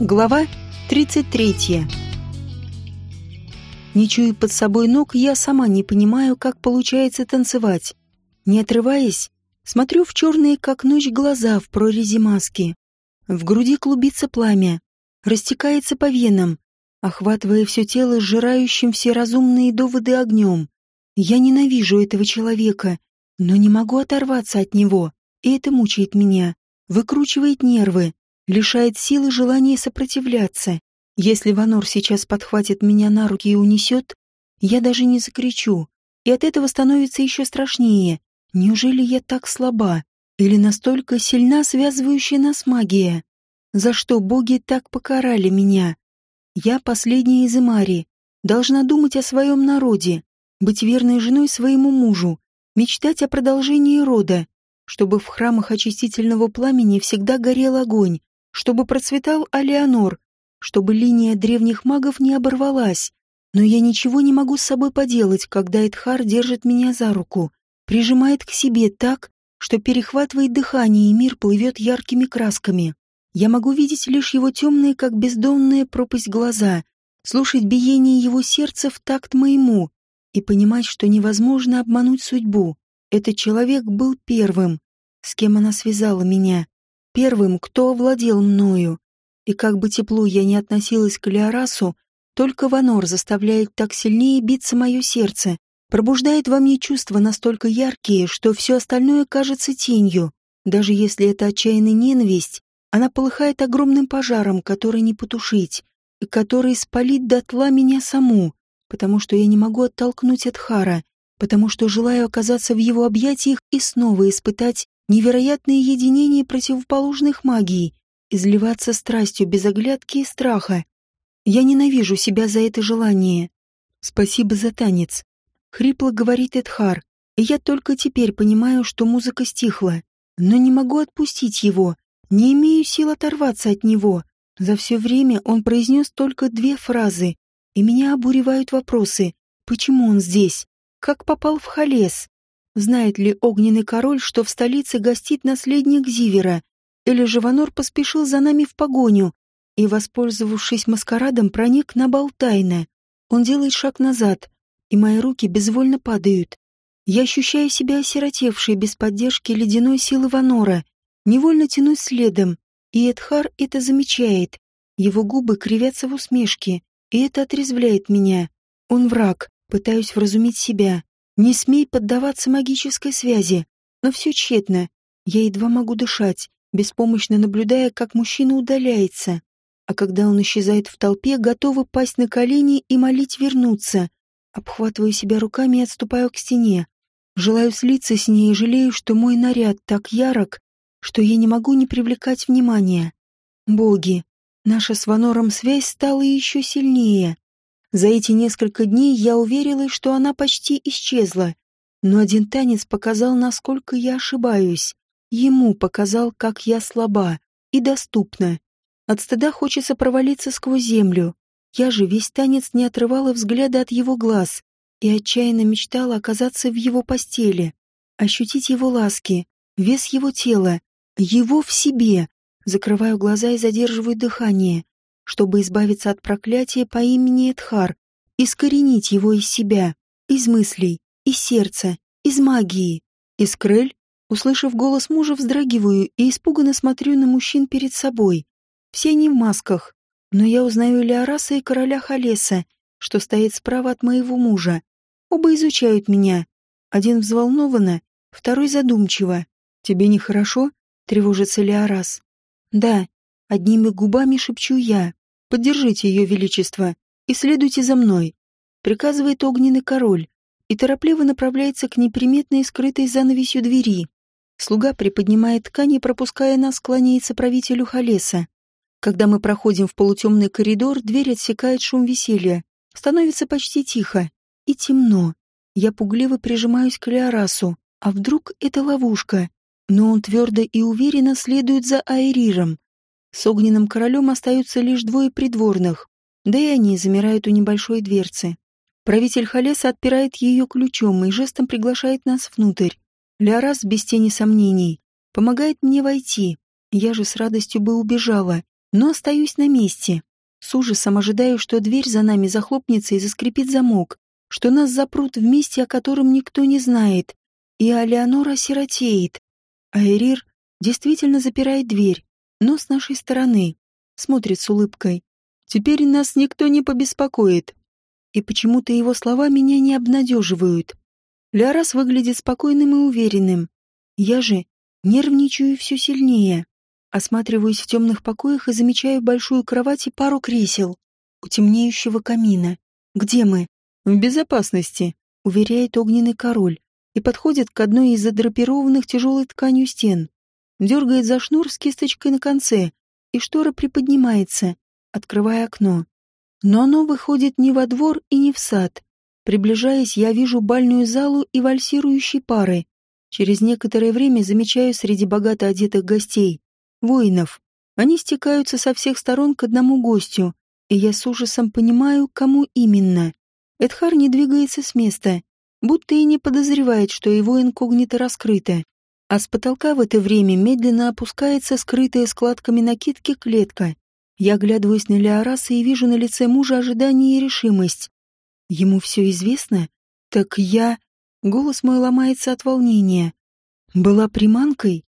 Глава 33. Не чуя под собой ног, я сама не понимаю, как получается танцевать. Не отрываясь, смотрю в черные, как ночь, глаза в прорези маски. В груди клубится пламя, растекается по венам, охватывая все тело сжирающим все разумные доводы огнем. Я ненавижу этого человека, но не могу оторваться от него, и это мучает меня, выкручивает нервы, лишает силы желания сопротивляться. Если Ванор сейчас подхватит меня на руки и унесет, я даже не закричу, и от этого становится еще страшнее. Неужели я так слаба? Или настолько сильна связывающая нас магия? За что боги так покарали меня? Я последняя из Имари, должна думать о своем народе, быть верной женой своему мужу, мечтать о продолжении рода, чтобы в храмах очистительного пламени всегда горел огонь, чтобы процветал Алеонор, чтобы линия древних магов не оборвалась. Но я ничего не могу с собой поделать, когда Эдхар держит меня за руку, прижимает к себе так, что перехватывает дыхание, и мир плывет яркими красками. Я могу видеть лишь его темные, как бездонная пропасть глаза, слушать биение его сердца в такт моему и понимать, что невозможно обмануть судьбу. Этот человек был первым, с кем она связала меня первым, кто овладел мною. И как бы тепло я не относилась к Леорасу, только Ванор заставляет так сильнее биться мое сердце, пробуждает во мне чувства настолько яркие, что все остальное кажется тенью. Даже если это отчаянная ненависть, она полыхает огромным пожаром, который не потушить, и который спалит дотла меня саму, потому что я не могу оттолкнуть от Хара, потому что желаю оказаться в его объятиях и снова испытать невероятное единение противоположных магий, изливаться страстью без оглядки и страха. Я ненавижу себя за это желание. Спасибо за танец. Хрипло говорит Эдхар, и я только теперь понимаю, что музыка стихла, но не могу отпустить его, не имею сил оторваться от него. За все время он произнес только две фразы, и меня обуревают вопросы. Почему он здесь? Как попал в Халес? Знает ли огненный король, что в столице гостит наследник Зивера? Или же Ванор поспешил за нами в погоню и, воспользовавшись маскарадом, проник на бал тайно? Он делает шаг назад, и мои руки безвольно падают. Я ощущаю себя осиротевшей без поддержки ледяной силы Ванора. Невольно тянусь следом, и Эдхар это замечает. Его губы кривятся в усмешке, и это отрезвляет меня. Он враг, пытаюсь вразумить себя. Не смей поддаваться магической связи. Но все тщетно. Я едва могу дышать, беспомощно наблюдая, как мужчина удаляется. А когда он исчезает в толпе, готова пасть на колени и молить вернуться. Обхватываю себя руками и отступаю к стене. Желаю слиться с ней и жалею, что мой наряд так ярок, что я не могу не привлекать внимания. Боги, наша с Ванором связь стала еще сильнее. За эти несколько дней я уверилась, что она почти исчезла. Но один танец показал, насколько я ошибаюсь. Ему показал, как я слаба и доступна. От стыда хочется провалиться сквозь землю. Я же весь танец не отрывала взгляда от его глаз и отчаянно мечтала оказаться в его постели, ощутить его ласки, вес его тела, его в себе. Закрываю глаза и задерживаю дыхание чтобы избавиться от проклятия по имени Эдхар, искоренить его из себя, из мыслей, из сердца, из магии. Из крыль, услышав голос мужа, вздрагиваю и испуганно смотрю на мужчин перед собой. Все они в масках, но я узнаю Леораса и короля Халеса, что стоит справа от моего мужа. Оба изучают меня. Один взволнованно, второй задумчиво. «Тебе нехорошо?» — тревожится Леорас. «Да», — одними губами шепчу я. Поддержите ее величество и следуйте за мной», — приказывает огненный король и торопливо направляется к неприметной скрытой занавесью двери. Слуга приподнимает ткань и, пропуская нас, кланяется правителю Халеса. Когда мы проходим в полутемный коридор, дверь отсекает шум веселья. Становится почти тихо и темно. Я пугливо прижимаюсь к Леорасу. А вдруг это ловушка? Но он твердо и уверенно следует за Айриром. С огненным королем остаются лишь двое придворных, да и они замирают у небольшой дверцы. Правитель Халеса отпирает ее ключом и жестом приглашает нас внутрь. Лярас, без тени сомнений, помогает мне войти. Я же с радостью бы убежала, но остаюсь на месте. С ужасом ожидаю, что дверь за нами захлопнется и заскрипит замок, что нас запрут в месте, о котором никто не знает, и Алеонора сиротеет. А Эрир действительно запирает дверь, но с нашей стороны. Смотрит с улыбкой. Теперь нас никто не побеспокоит. И почему-то его слова меня не обнадеживают. Лярас выглядит спокойным и уверенным. Я же нервничаю все сильнее. Осматриваюсь в темных покоях и замечаю большую кровать и пару кресел у темнеющего камина. Где мы? В безопасности, уверяет огненный король и подходит к одной из задрапированных тяжелой тканью стен. Дергает за шнур с кисточкой на конце, и штора приподнимается, открывая окно. Но оно выходит не во двор и не в сад. Приближаясь, я вижу бальную залу и вальсирующие пары. Через некоторое время замечаю среди богато одетых гостей воинов. Они стекаются со всех сторон к одному гостю, и я с ужасом понимаю, кому именно. Эдхар не двигается с места, будто и не подозревает, что его инкогнито раскрыто. А с потолка в это время медленно опускается скрытая складками накидки клетка. Я оглядываюсь на Леораса и вижу на лице мужа ожидание и решимость. Ему все известно? Так я... Голос мой ломается от волнения. Была приманкой?